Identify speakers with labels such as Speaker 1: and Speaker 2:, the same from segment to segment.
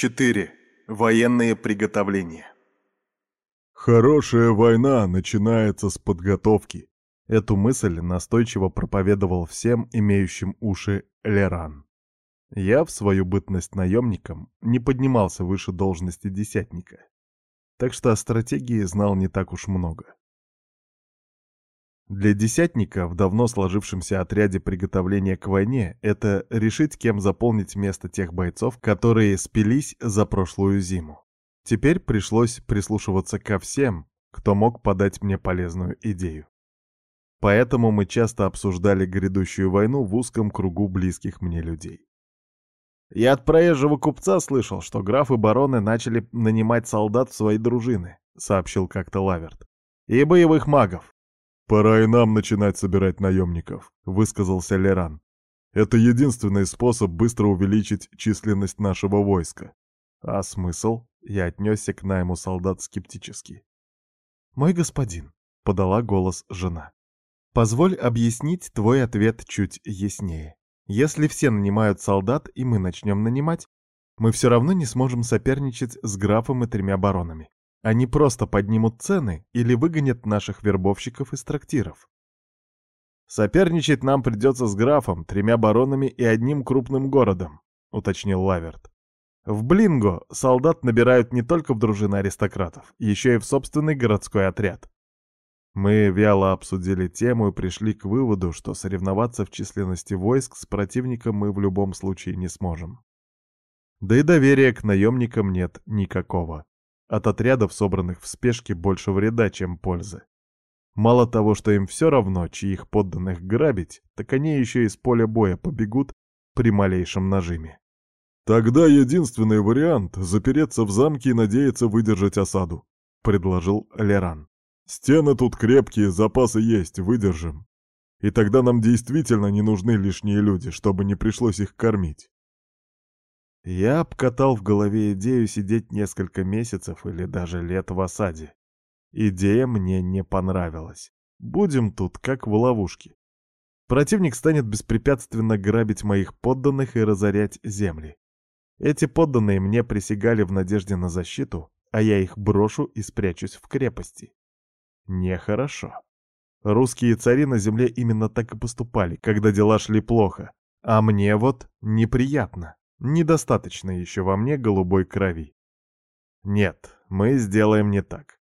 Speaker 1: 4. Военные приготовления.
Speaker 2: Хорошая война начинается с подготовки. Эту мысль настойчиво проповедовал всем имеющим уши Леран. Я в свою бытность наемником не поднимался выше должности десятника, так что о стратегии знал не так уж много. Для десятника в давно сложившемся отряде приготовления к войне это решить, кем заполнить место тех бойцов, которые спились за прошлую зиму. Теперь пришлось прислушиваться ко всем, кто мог подать мне полезную идею. Поэтому мы часто обсуждали грядущую войну в узком кругу близких мне людей. Я от проезжего купца слышал, что графы-бароны начали нанимать солдат в свои дружины, сообщил как-то Лаверт. И боевых магов.
Speaker 3: «Пора и нам начинать собирать наемников», — высказался Леран. «Это единственный способ быстро увеличить численность нашего войска».
Speaker 2: «А смысл?» — я отнесся к найму солдат скептически. «Мой господин», — подала голос жена, — «позволь объяснить твой ответ чуть яснее. Если все нанимают солдат, и мы начнем нанимать, мы все равно не сможем соперничать с графом и тремя баронами. Они просто поднимут цены или выгонят наших вербовщиков из трактиров.
Speaker 1: «Соперничать нам придется с графом, тремя баронами и одним крупным городом», — уточнил Лаверт. «В Блинго солдат набирают не только в дружины аристократов, еще и в собственный городской отряд». Мы вяло обсудили тему и пришли к выводу, что соревноваться в численности войск с противником мы в любом случае не сможем. Да и доверия к наемникам нет никакого. От отрядов, собранных в спешке, больше вреда, чем пользы. Мало того, что им все равно, чьих подданных грабить, так они еще из поля боя побегут при малейшем нажиме.
Speaker 3: «Тогда единственный вариант — запереться в замке и надеяться выдержать осаду», — предложил Леран. «Стены тут крепкие, запасы есть, выдержим. И тогда нам действительно не нужны лишние люди, чтобы не пришлось их кормить».
Speaker 2: Я обкатал в голове идею сидеть несколько месяцев или даже лет в осаде. Идея мне не понравилась. Будем тут, как в ловушке. Противник станет беспрепятственно грабить моих подданных и разорять земли. Эти подданные мне присягали в надежде на защиту, а я их брошу и спрячусь в крепости. Нехорошо. Русские цари на земле именно так и поступали, когда дела шли плохо. А мне вот неприятно. Недостаточно еще во мне голубой крови. Нет, мы сделаем не так.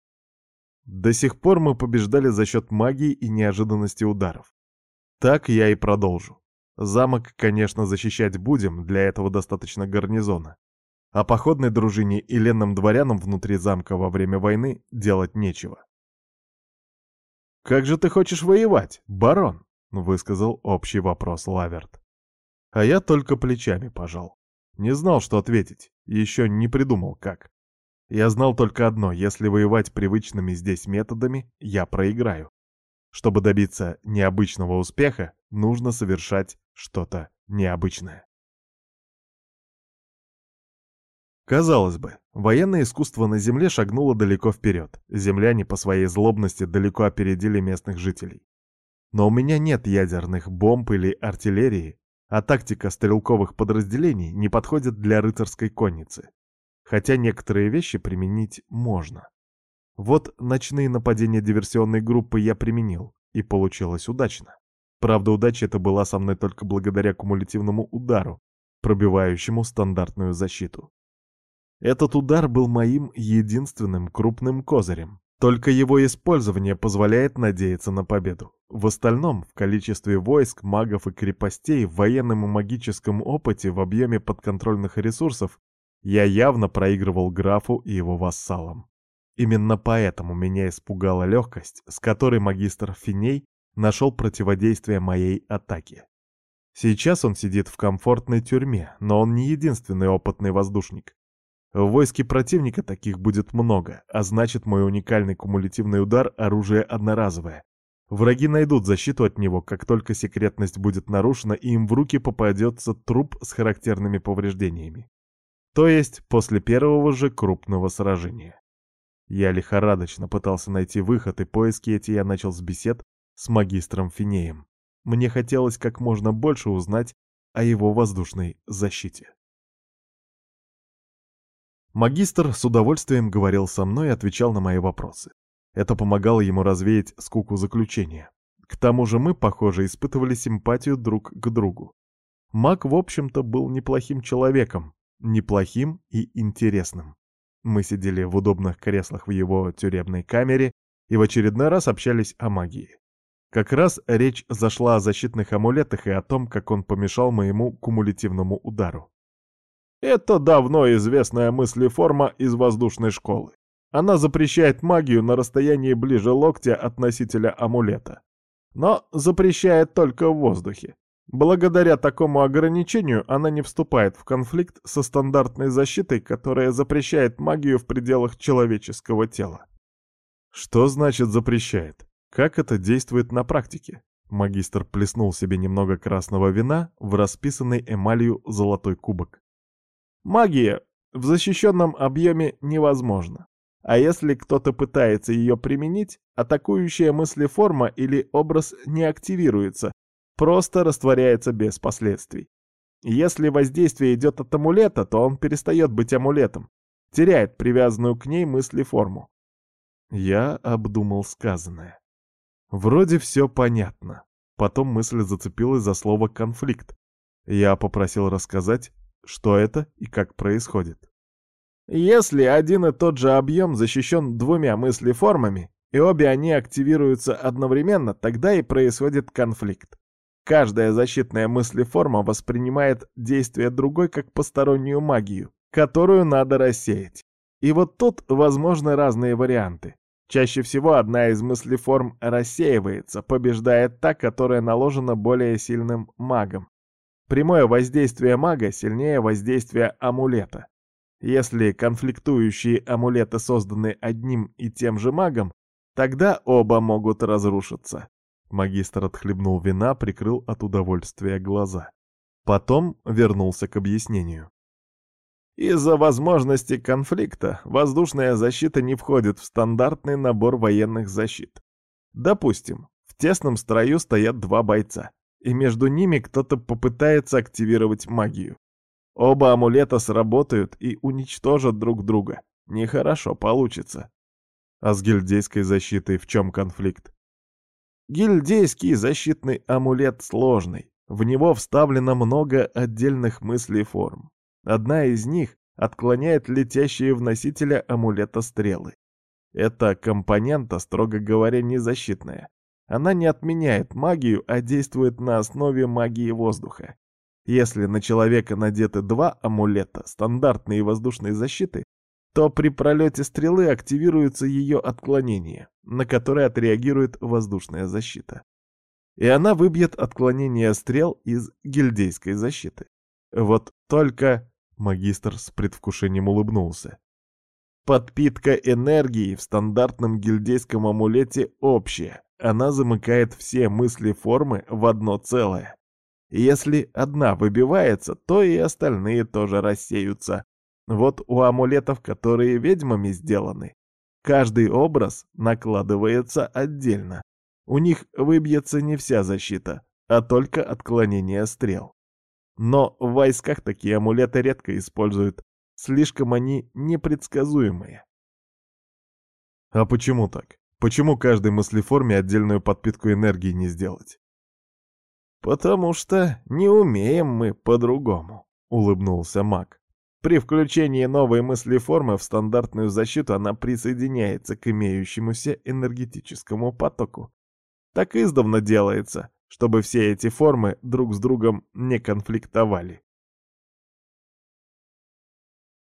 Speaker 2: До сих пор мы побеждали за счет магии и неожиданности ударов. Так я и продолжу. Замок, конечно, защищать будем, для этого достаточно гарнизона. А походной дружине и ленным дворянам внутри замка во время войны делать нечего. «Как же ты хочешь воевать, барон?» — высказал общий вопрос Лаверт. А я только плечами пожал. Не знал, что ответить, еще не придумал, как. Я знал только одно, если воевать привычными здесь методами, я проиграю. Чтобы добиться необычного успеха, нужно совершать что-то необычное. Казалось бы, военное искусство на Земле шагнуло далеко вперед. Земляне по своей злобности далеко опередили местных жителей. Но у меня нет ядерных бомб или артиллерии, а тактика стрелковых подразделений не подходит для рыцарской конницы. Хотя некоторые вещи применить можно. Вот ночные нападения диверсионной группы я применил, и получилось удачно. Правда, удача это была со мной только благодаря кумулятивному удару, пробивающему стандартную защиту. Этот удар был моим единственным крупным козырем. Только его использование позволяет надеяться на победу. В остальном, в количестве войск, магов и крепостей, в военном и магическом опыте, в объеме подконтрольных ресурсов, я явно проигрывал графу и его вассалам. Именно поэтому меня испугала легкость, с которой магистр Финей нашел противодействие моей атаке. Сейчас он сидит в комфортной тюрьме, но он не единственный опытный воздушник. В войске противника таких будет много, а значит мой уникальный кумулятивный удар — оружие одноразовое. Враги найдут защиту от него, как только секретность будет нарушена и им в руки попадется труп с характерными повреждениями. То есть после первого же крупного сражения. Я лихорадочно пытался найти выход, и поиски эти я начал с бесед с магистром Финеем. Мне хотелось как можно больше узнать о его воздушной защите. Магистр с удовольствием говорил со мной и отвечал на мои вопросы. Это помогало ему развеять скуку заключения. К тому же мы, похоже, испытывали симпатию друг к другу. Маг, в общем-то, был неплохим человеком, неплохим и интересным. Мы сидели в удобных креслах в его тюремной камере и в очередной раз общались о магии. Как раз речь зашла о защитных амулетах и о том, как он помешал моему кумулятивному удару. Это давно известная мыслеформа из воздушной школы. Она запрещает магию на расстоянии ближе локтя от носителя амулета. Но запрещает только в воздухе. Благодаря такому ограничению она не вступает в конфликт со стандартной защитой, которая запрещает магию в пределах человеческого тела. Что значит запрещает? Как это действует на практике? Магистр плеснул себе немного красного вина в расписанный эмалью золотой кубок. Магия в защищенном объеме невозможна. А если кто-то пытается ее применить, атакующая мыслеформа или образ не активируется, просто растворяется без последствий. Если воздействие идет от амулета, то он перестает быть амулетом, теряет привязанную к ней мыслеформу. Я обдумал сказанное. Вроде все понятно. Потом мысль зацепилась за слово «конфликт». Я попросил рассказать, что это и как происходит. Если один и тот же объем защищен двумя мыслеформами, и обе они активируются одновременно, тогда и происходит конфликт. Каждая защитная мыслеформа воспринимает действие другой как постороннюю магию, которую надо рассеять. И вот тут возможны разные варианты. Чаще всего одна из мыслеформ рассеивается, побеждает та, которая наложена более сильным магом. Прямое воздействие мага сильнее воздействия амулета. Если конфликтующие амулеты созданы одним и тем же магом, тогда оба могут разрушиться. Магистр отхлебнул вина, прикрыл от удовольствия глаза. Потом вернулся к объяснению. Из-за возможности конфликта воздушная защита не входит в стандартный набор военных защит. Допустим, в тесном строю стоят два бойца, и между ними кто-то попытается активировать магию. Оба амулета сработают и уничтожат друг друга. Нехорошо получится. А с гильдейской защитой в чем конфликт? Гильдейский защитный амулет сложный. В него вставлено много отдельных мыслей форм. Одна из них отклоняет летящие в носителя амулета стрелы. Эта компонента, строго говоря, не защитная. Она не отменяет магию, а действует на основе магии воздуха. Если на человека надеты два амулета, стандартной и воздушной защиты, то при пролете стрелы активируется ее отклонение, на которое отреагирует воздушная защита. И она выбьет отклонение стрел из гильдейской защиты. Вот только магистр с предвкушением улыбнулся. Подпитка энергии в стандартном гильдейском амулете общая. Она замыкает все мысли формы в одно целое. Если одна выбивается, то и остальные тоже рассеются. Вот у амулетов, которые ведьмами сделаны, каждый образ накладывается отдельно. У них выбьется не вся защита, а только отклонение стрел. Но в войсках такие амулеты редко используют, слишком они непредсказуемые. А почему так? Почему каждой мыслеформе отдельную подпитку энергии не сделать? «Потому что не умеем мы по-другому», — улыбнулся маг. «При включении новой мыслеформы в стандартную защиту она присоединяется к имеющемуся энергетическому потоку. Так издавна делается, чтобы все эти формы друг с другом не конфликтовали».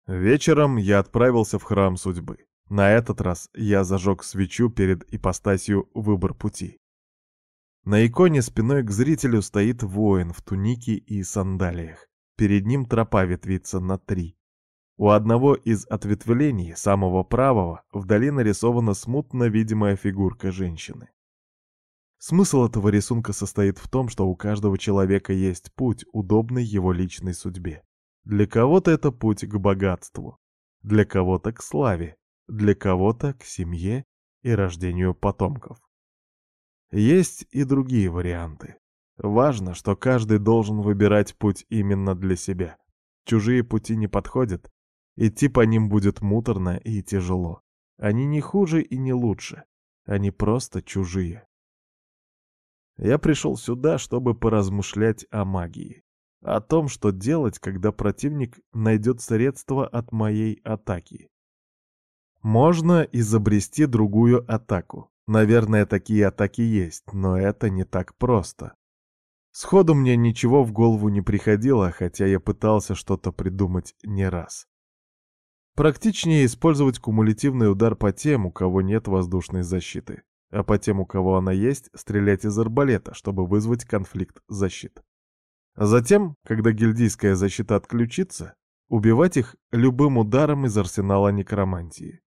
Speaker 2: Вечером я отправился в храм судьбы. На этот раз я зажег свечу перед ипостасью «Выбор пути». На иконе спиной к зрителю стоит воин в тунике и сандалиях. Перед ним тропа ветвится на три. У одного из ответвлений, самого правого, вдали нарисована смутно видимая фигурка женщины. Смысл этого рисунка состоит в том, что у каждого человека есть путь, удобный его личной судьбе. Для кого-то это путь к богатству, для кого-то к славе, для кого-то к семье и рождению потомков. Есть и другие варианты. Важно, что каждый должен выбирать путь именно для себя. Чужие пути не подходят, Идти по ним будет муторно и тяжело. Они не хуже и не лучше. Они просто чужие. Я пришел сюда, чтобы поразмышлять о магии. О том, что делать, когда противник найдет средства от моей атаки. Можно изобрести другую атаку. Наверное, такие атаки есть, но это не так просто. Сходу мне ничего в голову не приходило, хотя я пытался что-то придумать не раз. Практичнее использовать кумулятивный удар по тем, у кого нет воздушной защиты, а по тем, у кого она есть, стрелять из арбалета, чтобы вызвать конфликт защит. А затем, когда гильдийская защита отключится, убивать их любым ударом из арсенала некромантии.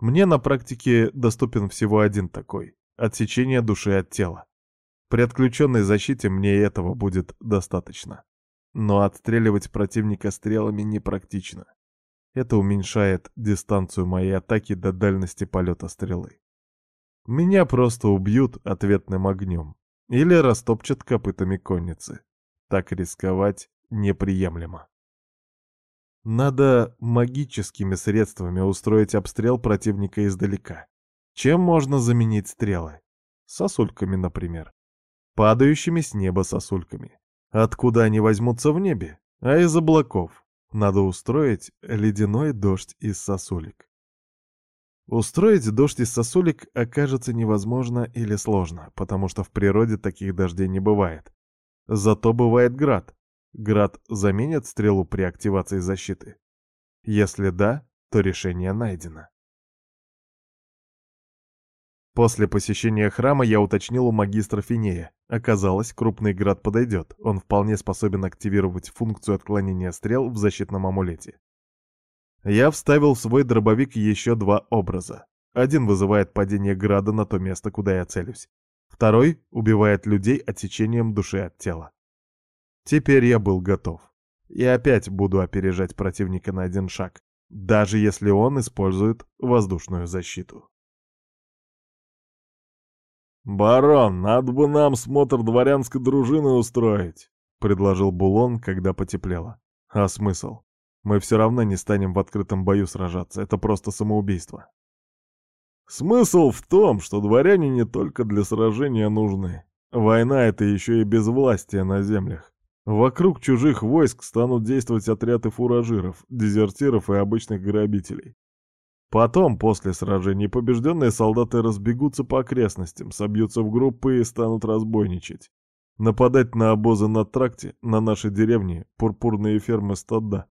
Speaker 2: Мне на практике доступен всего один такой — отсечение души от тела. При отключенной защите мне этого будет достаточно. Но отстреливать противника стрелами непрактично. Это уменьшает дистанцию моей атаки до дальности полета стрелы. Меня просто убьют ответным огнем или растопчат копытами конницы. Так рисковать неприемлемо. Надо магическими средствами устроить обстрел противника издалека. Чем можно заменить стрелы? Сосульками, например падающими с неба сосульками. Откуда они возьмутся в небе? А из облаков. Надо устроить ледяной дождь из сосулек. Устроить дождь из сосулек окажется невозможно или сложно, потому что в природе таких дождей не бывает. Зато бывает град. Град заменит стрелу при активации защиты? Если да, то решение найдено. После посещения храма я уточнил у магистра Финея. Оказалось, крупный град подойдет. Он вполне способен активировать функцию отклонения стрел в защитном амулете. Я вставил в свой дробовик еще два образа. Один вызывает падение града на то место, куда я целюсь. Второй убивает людей отсечением души от тела. Теперь я был готов. И опять буду опережать противника на один шаг, даже если он использует воздушную защиту.
Speaker 3: «Барон, надо бы нам смотр дворянской дружины устроить», — предложил Булон, когда потеплело.
Speaker 2: «А смысл? Мы все равно не станем в открытом бою сражаться, это просто самоубийство».
Speaker 3: «Смысл в том, что дворяне не только для сражения нужны. Война — это еще и безвластие на землях. Вокруг чужих войск станут действовать отряды фуражиров, дезертиров и обычных грабителей. Потом, после сражений, побежденные солдаты разбегутся по окрестностям, собьются в группы и станут разбойничать. Нападать на обозы на тракте, на наши деревни, пурпурные фермы стада.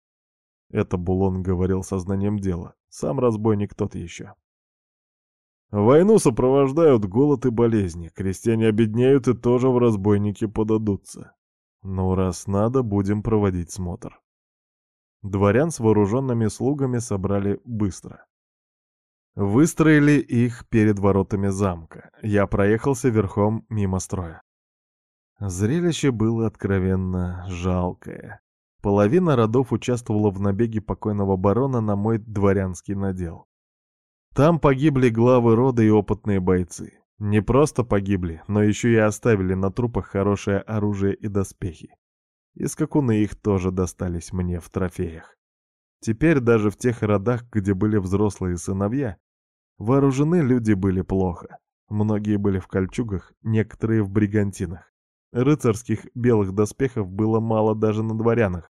Speaker 3: Это Булон говорил сознанием дела. Сам разбойник тот еще. Войну сопровождают голод и болезни. Крестьяне обеднеют и тоже в разбойники подадутся. Ну, раз надо, будем проводить смотр. Дворян с вооруженными слугами собрали быстро. Выстроили их перед воротами замка. Я проехался верхом мимо строя. Зрелище было откровенно жалкое. Половина родов участвовала в набеге покойного барона на мой дворянский надел. Там погибли главы рода и опытные бойцы. Не просто погибли, но еще и оставили на трупах хорошее оружие и доспехи. И скакуны их тоже достались мне в трофеях. Теперь даже в тех родах, где были взрослые сыновья, Вооружены люди были плохо. Многие были в кольчугах, некоторые в бригантинах. Рыцарских белых доспехов было мало даже на дворянах,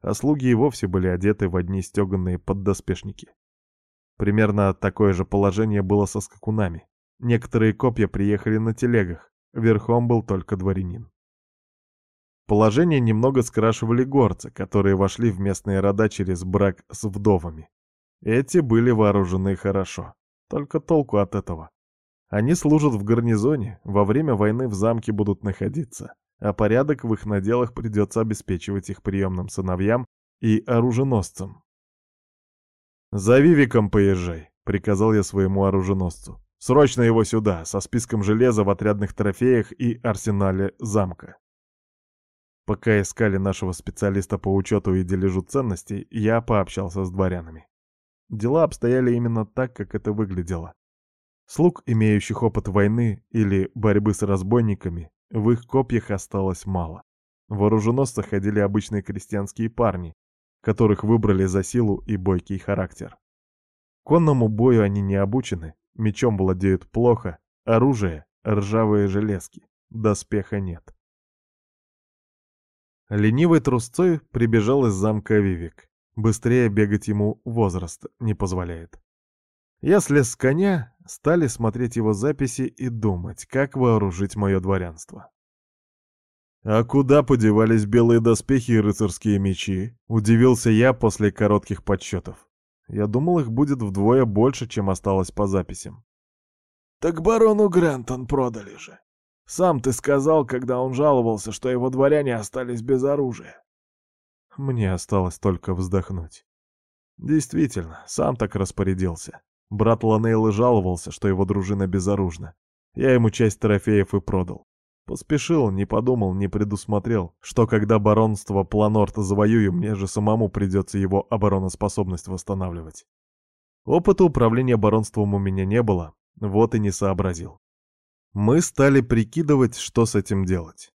Speaker 3: а слуги и вовсе были одеты в одни стеганные поддоспешники. Примерно такое же положение было со скакунами. Некоторые копья приехали на телегах, верхом был только дворянин. Положение немного скрашивали горцы, которые вошли в местные рода через брак с вдовами. Эти были вооружены хорошо. Только толку от этого. Они служат в гарнизоне, во время войны в замке будут находиться, а порядок в их наделах придется обеспечивать их приемным сыновьям и оруженосцам. «За Вивиком поезжай», — приказал я своему оруженосцу. «Срочно его сюда, со списком железа в отрядных трофеях и арсенале замка». Пока искали нашего специалиста по учету и дележу ценностей, я пообщался с дворянами. Дела обстояли именно так, как это выглядело. Слуг, имеющих опыт войны или борьбы с разбойниками, в их копьях осталось мало. В оруженосцах ходили обычные крестьянские парни,
Speaker 2: которых выбрали за силу и бойкий характер. Конному бою они не обучены, мечом владеют плохо, оружие — ржавые железки, доспеха нет. Ленивой трусцой прибежал из замка Вивик. Быстрее бегать ему возраст не позволяет. Я слез с коня, стали смотреть его записи и думать, как вооружить мое дворянство. «А куда подевались белые доспехи и рыцарские мечи?» — удивился я после коротких подсчетов. Я думал, их будет вдвое больше, чем осталось по записям.
Speaker 1: «Так барону Грентон продали же. Сам ты сказал, когда он жаловался, что его дворяне остались без оружия».
Speaker 2: Мне осталось только вздохнуть. Действительно, сам так распорядился. Брат Ланейлы жаловался, что его дружина безоружна. Я ему часть трофеев и продал. Поспешил, не подумал, не предусмотрел, что когда баронство Планорта завоюю, мне же самому придется его обороноспособность восстанавливать. Опыта управления баронством у меня не было, вот и не сообразил. Мы стали прикидывать, что с этим делать.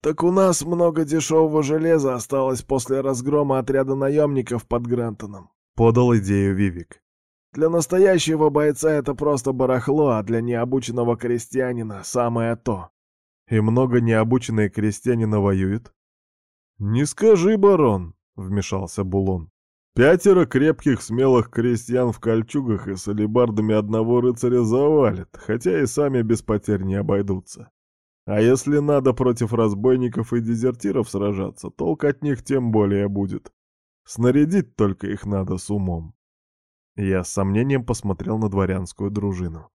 Speaker 1: «Так у нас много дешевого железа осталось после разгрома отряда наемников под Грантоном», — подал идею Вивик. «Для настоящего бойца это просто барахло, а для необученного крестьянина самое то.
Speaker 2: И много необученные крестьянина воюют?»
Speaker 3: «Не скажи, барон», — вмешался Булон. «Пятеро крепких смелых крестьян в кольчугах и с алебардами одного рыцаря завалят, хотя и сами без потерь не обойдутся. А если надо против разбойников и дезертиров сражаться, толк от них тем более будет. Снарядить только их надо с умом».
Speaker 2: Я с сомнением посмотрел на дворянскую дружину.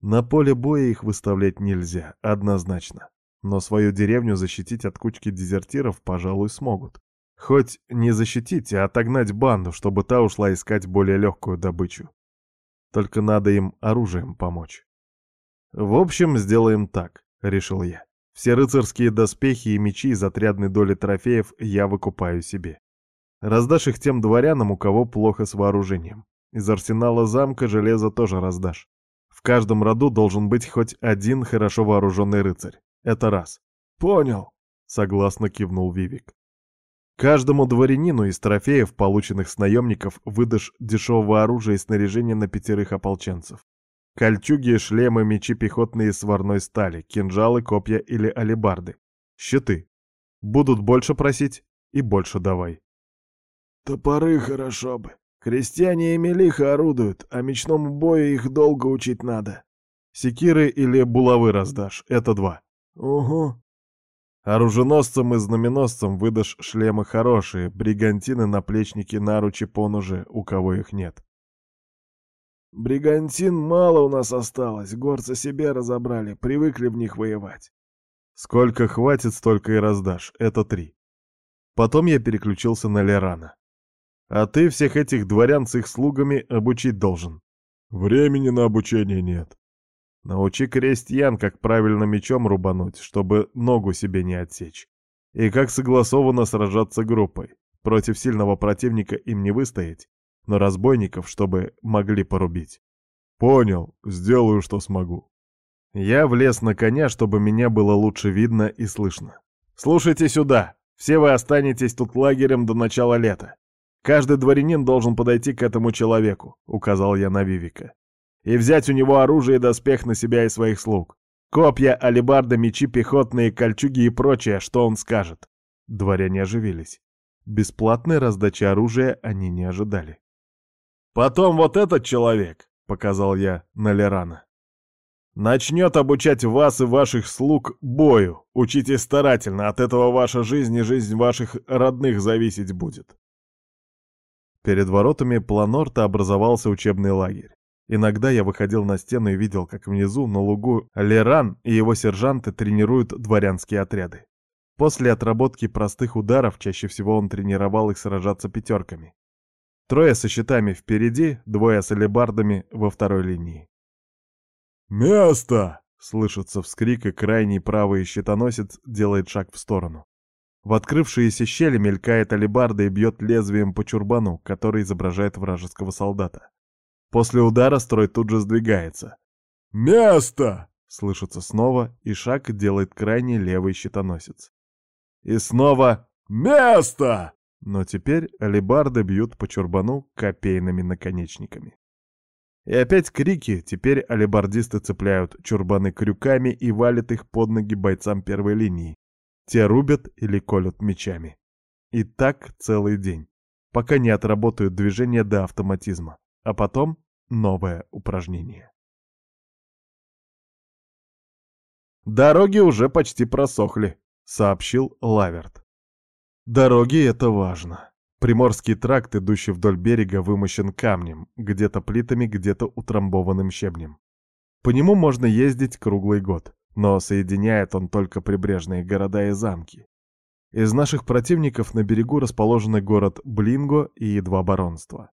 Speaker 2: На поле боя их выставлять нельзя, однозначно. Но свою деревню защитить от кучки дезертиров, пожалуй, смогут. Хоть не защитить, а отогнать банду, чтобы та ушла искать более легкую добычу. Только надо им оружием помочь. В общем, сделаем так, решил я. Все рыцарские доспехи и мечи из отрядной доли трофеев я выкупаю себе. Раздашь их тем дворянам, у кого плохо с вооружением. Из арсенала замка железо тоже раздашь. Каждом роду должен быть хоть один хорошо вооруженный рыцарь. Это раз.
Speaker 1: Понял,
Speaker 2: согласно кивнул Вивик. Каждому дворянину из трофеев, полученных с наемников, выдашь дешевого оружия и снаряжение на пятерых ополченцев. Кольчуги, шлемы, мечи пехотные из сварной стали, кинжалы, копья или алебарды. Щиты. Будут больше просить и больше давай.
Speaker 1: Топоры хорошо бы. Крестьяне ими лихо орудуют, а мечному бою их долго учить надо.
Speaker 2: Секиры или булавы раздашь, это два.
Speaker 1: Угу.
Speaker 2: Оруженосцам и знаменосцам выдашь шлемы хорошие, бригантины, наплечники, наручи, поножи, у кого их нет.
Speaker 1: Бригантин мало у нас осталось, горцы себе разобрали, привыкли в них воевать.
Speaker 2: Сколько хватит, столько и раздашь, это три. Потом я переключился на Лерана. А ты всех этих дворян с их слугами обучить должен.
Speaker 3: Времени на обучение нет.
Speaker 2: Научи крестьян, как правильно мечом рубануть, чтобы ногу себе не отсечь. И как согласованно сражаться группой. Против сильного противника им не выстоять, но разбойников, чтобы могли порубить.
Speaker 3: Понял, сделаю, что смогу.
Speaker 2: Я влез на коня, чтобы меня было лучше видно и слышно. Слушайте сюда, все вы останетесь тут лагерем до начала лета. Каждый дворянин должен подойти к этому человеку, указал я на Вивика, и взять у него оружие и доспех на себя и своих слуг. Копья, алебарды, мечи, пехотные, кольчуги и прочее, что он скажет. Дворяне оживились. Бесплатной раздачи оружия они не ожидали. «Потом вот этот человек», — показал я на Лерана, — «начнет обучать вас и ваших слуг бою. Учитесь старательно, от этого ваша жизнь и жизнь ваших родных зависеть будет. Перед воротами Планорта образовался учебный лагерь. Иногда я выходил на стену и видел, как внизу, на лугу, Леран и его сержанты тренируют дворянские отряды. После отработки простых ударов чаще всего он тренировал их сражаться пятерками. Трое со щитами впереди, двое с алебардами во второй линии.
Speaker 3: «Место!»
Speaker 2: — слышится вскрик, и крайний правый щитоносец делает шаг в сторону. В открывшиеся щели мелькает алебарда и бьет лезвием по чурбану, который изображает вражеского солдата. После удара строй тут же сдвигается.
Speaker 3: «Место!»
Speaker 2: — слышится снова, и шаг делает крайний левый щитоносец. И снова
Speaker 3: «Место!»
Speaker 1: Но теперь алебарды бьют по чурбану копейными наконечниками. И опять крики, теперь алебардисты цепляют чурбаны крюками и валят их под ноги бойцам первой линии. Те рубят или колют мечами. И так целый день, пока не отработают движение до автоматизма, а потом новое упражнение. «Дороги уже почти просохли», — сообщил Лаверт. «Дороги — это важно. Приморский тракт, идущий вдоль берега, вымощен камнем, где-то плитами, где-то утрамбованным щебнем. По нему можно ездить круглый год, но соединяет он только прибрежные города и замки. Из наших противников на берегу расположены город Блинго и два баронства.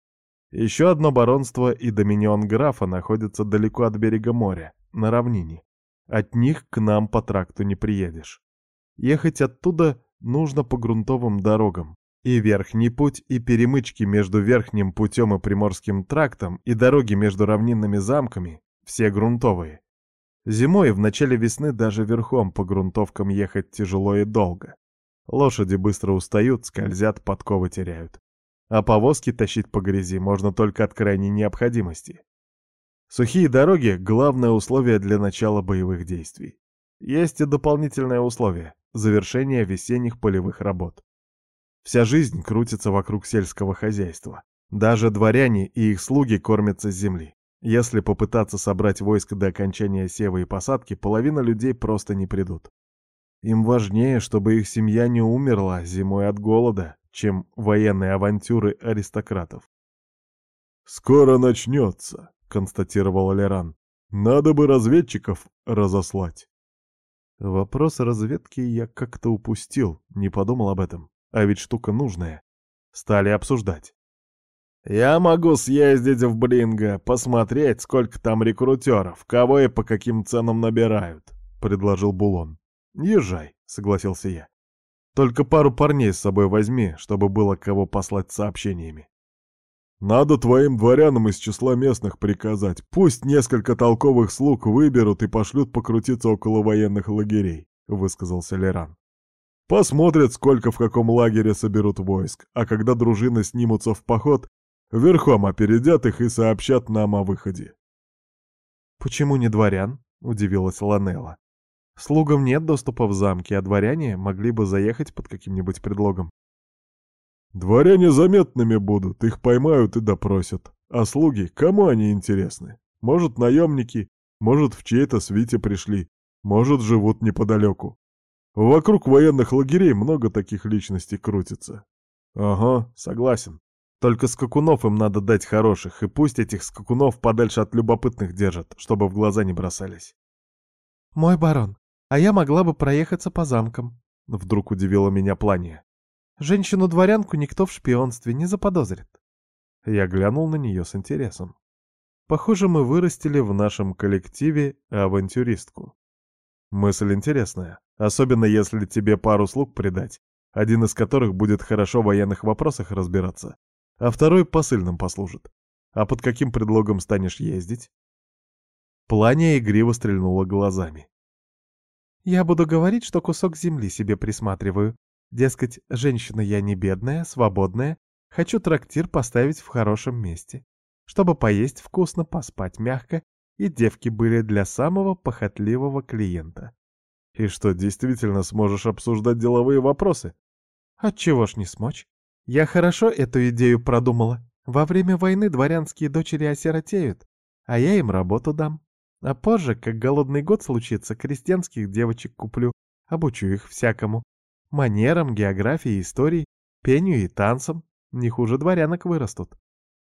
Speaker 1: Еще одно баронство и доминион графа находятся далеко от берега моря, на равнине. От них к нам по тракту не приедешь. Ехать оттуда нужно по грунтовым дорогам. И верхний путь, и перемычки между верхним путем и приморским трактом, и дороги между равнинными замками — все грунтовые. Зимой в начале весны даже верхом по грунтовкам ехать тяжело и долго. Лошади быстро устают, скользят, подковы теряют. А повозки тащить по грязи можно только от крайней необходимости. Сухие дороги — главное условие для начала боевых действий. Есть и дополнительное условие — завершение весенних полевых работ. Вся жизнь крутится вокруг сельского хозяйства. Даже дворяне и их слуги кормятся с земли. Если попытаться собрать войско до окончания сева и посадки, половина людей просто не придут. Им важнее, чтобы их семья не умерла зимой от голода, чем военные авантюры аристократов.
Speaker 3: «Скоро начнется», констатировал Леран. «Надо бы разведчиков разослать».
Speaker 1: Вопрос разведки я как-то упустил, не подумал об этом. А ведь штука нужная. Стали обсуждать. «Я могу съездить в Блинго, посмотреть, сколько там рекрутеров, кого и по каким ценам набирают», — предложил Булон. «Езжай», — согласился я. «Только пару парней с собой возьми, чтобы было кого послать сообщениями».
Speaker 3: Надо твоим дворянам из числа местных приказать. Пусть несколько толковых слуг выберут и пошлют покрутиться около военных лагерей», — высказался Леран. «Посмотрят, сколько в каком лагере соберут войск, а когда дружины снимутся в поход, верхом опередят их и сообщат нам о выходе».
Speaker 1: «Почему не дворян?» — удивилась Ланелла. «Слугам нет доступа в замки, а дворяне могли бы заехать под каким-нибудь предлогом».
Speaker 3: Дворяне заметными будут, их поймают и допросят. А слуги, кому они интересны? Может, наемники, может, в чьей-то свите пришли, может, живут неподалеку. Вокруг военных лагерей много таких личностей крутится.
Speaker 1: Ага, согласен. Только скакунов им надо дать хороших, и пусть этих скакунов подальше от любопытных держат, чтобы в глаза не бросались. «Мой барон, а я могла бы проехаться по замкам», — вдруг удивила меня Плания. Женщину-дворянку никто в шпионстве не заподозрит. Я глянул на нее с интересом. Похоже, мы вырастили в нашем коллективе авантюристку. Мысль интересная, особенно если тебе пару слуг придать, один из которых будет хорошо в военных вопросах разбираться, а второй посыльным послужит. А под каким предлогом станешь ездить? Планя игриво стрельнула глазами. «Я буду говорить, что кусок земли себе присматриваю, Дескать, женщина я не бедная, свободная, хочу трактир поставить в хорошем месте, чтобы поесть вкусно, поспать мягко, и девки были для самого похотливого клиента. И что, действительно сможешь обсуждать деловые вопросы? Отчего ж не смочь? Я хорошо эту идею продумала. Во время войны дворянские дочери осиротеют, а я им работу дам. А позже, как голодный год случится, крестьянских девочек куплю, обучу их всякому. Манерам, географии, истории, пению и танцам. Не хуже дворянок вырастут.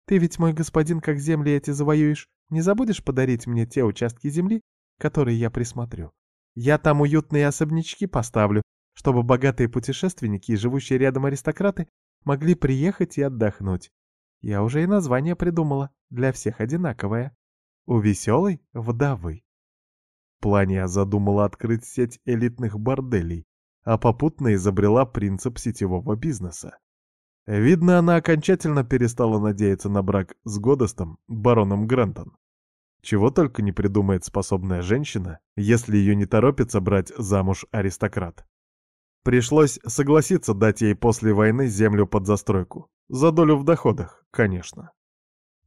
Speaker 1: Ты ведь, мой господин, как земли эти завоюешь, не забудешь подарить мне те участки земли, которые я присмотрю. Я там уютные особнячки поставлю, чтобы богатые путешественники и живущие рядом аристократы могли приехать и отдохнуть. Я уже и название придумала, для всех одинаковое. У веселой вдовы. Плания задумала открыть сеть элитных борделей, а попутно изобрела принцип сетевого бизнеса. Видно, она окончательно перестала надеяться на брак с Годостом, бароном Грантон. Чего только не придумает способная женщина, если ее не торопится брать замуж аристократ.
Speaker 2: Пришлось согласиться дать ей после войны землю под застройку. За долю в доходах, конечно.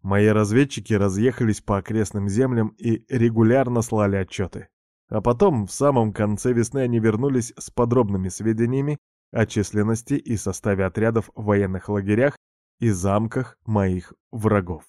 Speaker 2: Мои разведчики разъехались по окрестным землям и регулярно слали отчеты. А потом, в самом конце весны, они вернулись с подробными сведениями о численности и составе отрядов в военных лагерях и замках моих врагов.